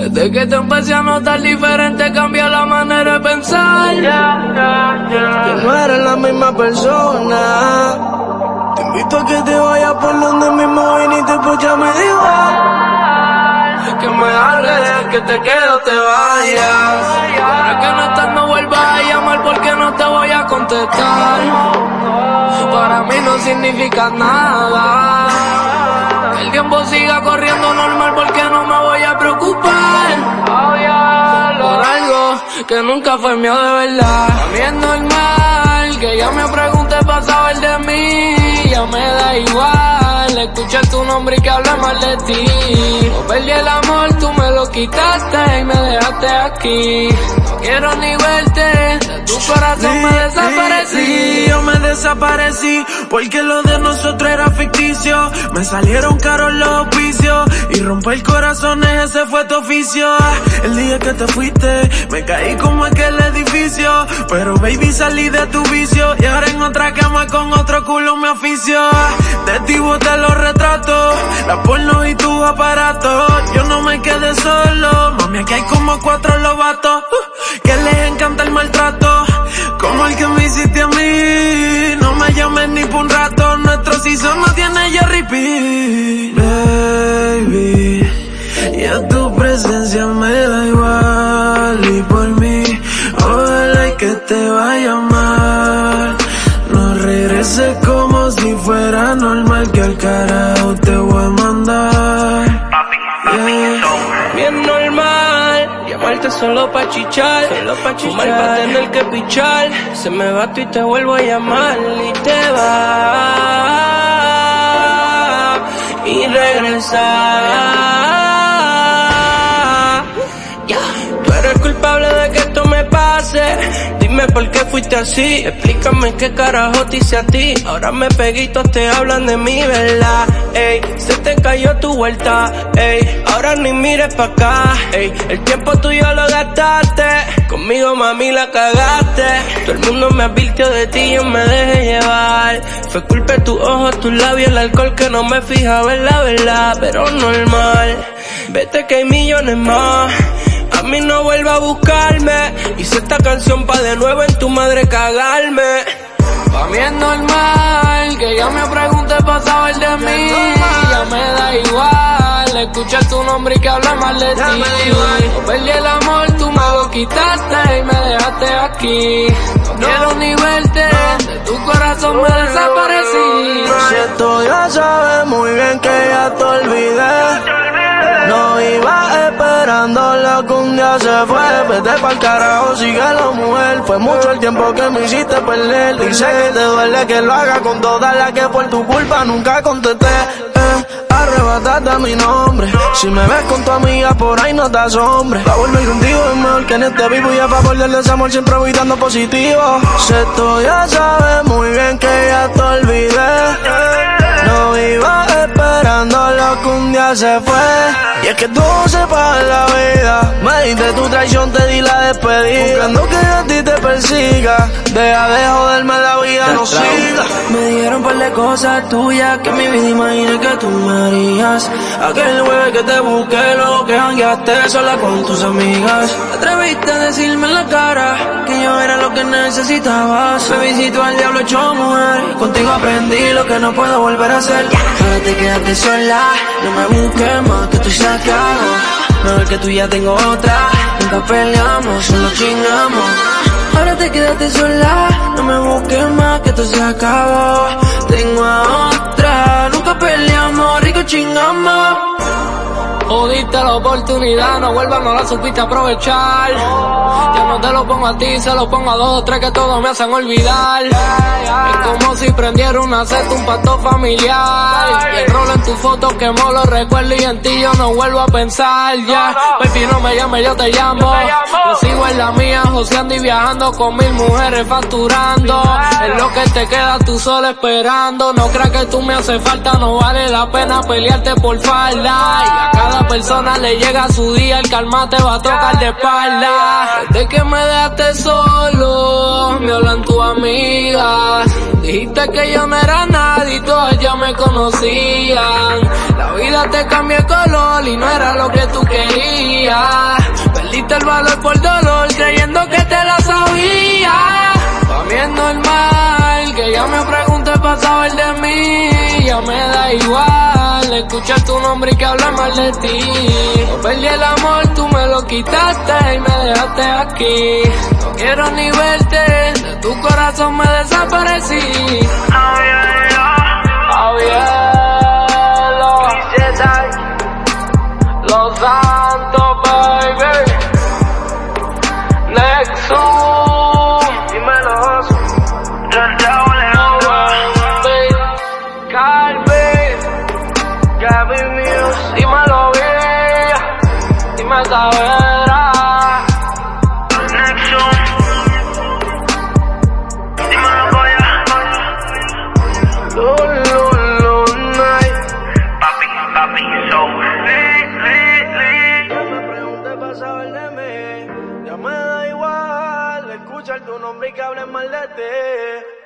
Desde que te empecé a notar diferente, cambia la manera de pensar. Que no eres la misma persona. Te invito a que te vayas por donde mismo viniste, pues ya me igual. Que me hables, que te quedo, te vayas. Para que no estás, no vuelvas a llamar porque no te voy a contestar. Para mí no significa nada. Que el tiempo siga corriendo normal porque no me voy a preocupar. Que nunca fue mío de verdad. A mí es normal que ya me pregunte para saber de mí. Ya me da igual escuchar tu nombre y que hable mal de ti. No perdí el amor, tú me lo quitaste y me dejaste aquí. No quiero ni verte, de tu corazón me desaparecí. Sí, yo me desaparecí porque lo de nosotros era ficticio. Me salieron caros los auspicios y romper corazones ese fue tu oficio. El día que te fuiste me caí como aquel edificio, pero baby salí de tu vicio y ahora en otra cama con otro culo me oficio. De ti boté los retratos, la porno y tu aparato. Yo no me quedé solo, mami aquí hay como cuatro lobatos uh, que les encanta el maltrato. Como el que me hiciste a mí, no me llames ni por un rato, nuestro season no tiene ya repeat. Baby, ya tu presencia me da igual y por mí, ojalá y que te vaya mal. No regreses como si fuera normal que al carajo te voy a mandar. Yeah. Bien normal, llamarte solo pa' chichar, solo pa' chichar, pa' tener que pichar, se me va tú y te vuelvo a llamar y te va y regresar. Dime por qué fuiste así, explícame qué carajo te hice a ti. Ahora me peguitos te hablan de mí, ¿verdad? Ey, se te cayó tu vuelta, ey, ahora ni mires pa' acá, ey, el tiempo tuyo lo gastaste, conmigo mami la cagaste, todo el mundo me advirtió de ti, yo me dejé llevar, fue culpa de tus ojos, tus labios, el alcohol que no me fijaba en la verdad, pero normal, vete que hay millones más. A mí no vuelva a buscarme. Hice esta canción pa' de nuevo en tu madre cagarme. Pa' mí es normal que ya me pregunte pa' saber de mí. Ya me da igual escuchar tu nombre y que hable mal de ti. No perdí el amor, tú me lo quitaste y me dejaste aquí. No quiero ni verte, de tu corazón me desaparecí. Siento ya sabes muy bien que ya te olvidé. No iba que un día se fue. Vete pa'l carajo, sigue la mujer. Fue mucho el tiempo que me hiciste perder. Dice que te duele que lo haga con todas las que por tu culpa nunca contesté. Eh, arrebataste mi nombre. Si me ves con tu amiga por ahí no te asombres. Pa' volver contigo es mejor que en este vivo. Y a favor del desamor siempre voy dando positivo. Sé tú ya sabes muy bien que ya te olvidé. No iba esperando se fue. Y es que todo se paga en la vida. Me diste tu traición, te di la despedida. Buscando que a ti te persiga. Deja de joderme la vida, no siga. Me dijeron par de cosas tuyas que mi vida imaginé que tú me harías. Aquel jueves que te busqué, luego que jangueaste sola con tus amigas. Te atreviste a decirme en la cara que yo era lo que necesitabas. Me visito al diablo hecho mujer. Contigo aprendí lo que no puedo volver a hacer. Ahora te quedaste sola, no me busques más que se acabó. Mejor que tú ya tengo otra. Nunca peleamos, solo chingamos. Ahora te quedaste sola, no me busques más que esto se acabó. Tengo a otra, nunca peleamos, rico chingamos. Jodiste la oportunidad, no vuelvas, no la supiste aprovechar. Ya no te lo pongo a ti, se lo pongo a dos o tres que todos me hacen olvidar. Es como si prendiera una seta, un pato familiar. Y el rol en tu foto quemó los recuerdos y en ti yo no vuelvo a pensar. Ya, baby, no me llames, yo te llamo. Yo sigo en la mía, joseando y viajando con mil mujeres facturando. Es lo que te queda tú solo esperando. No creas que tú me hace falta, no vale la pena pelearte por falda. Y a cada cada persona le llega su día, el calma te va a tocar de espalda. Desde que me dejaste solo, me hablan tus amigas. Dijiste que yo no era nadie y todas ya me conocían. La vida te cambió el color y no era lo que tú querías. Perdiste el valor por dolor creyendo que te la sabía. Es normal que ya me pregunte para saber de mí. Ya me da igual escuchar tu nombre y que hablar mal de ti. No perdí el amor, tú me lo quitaste y me dejaste aquí. No quiero ni verte, de tu corazón me desaparecí. Los escuchar tu nombre y que hablen mal de ti.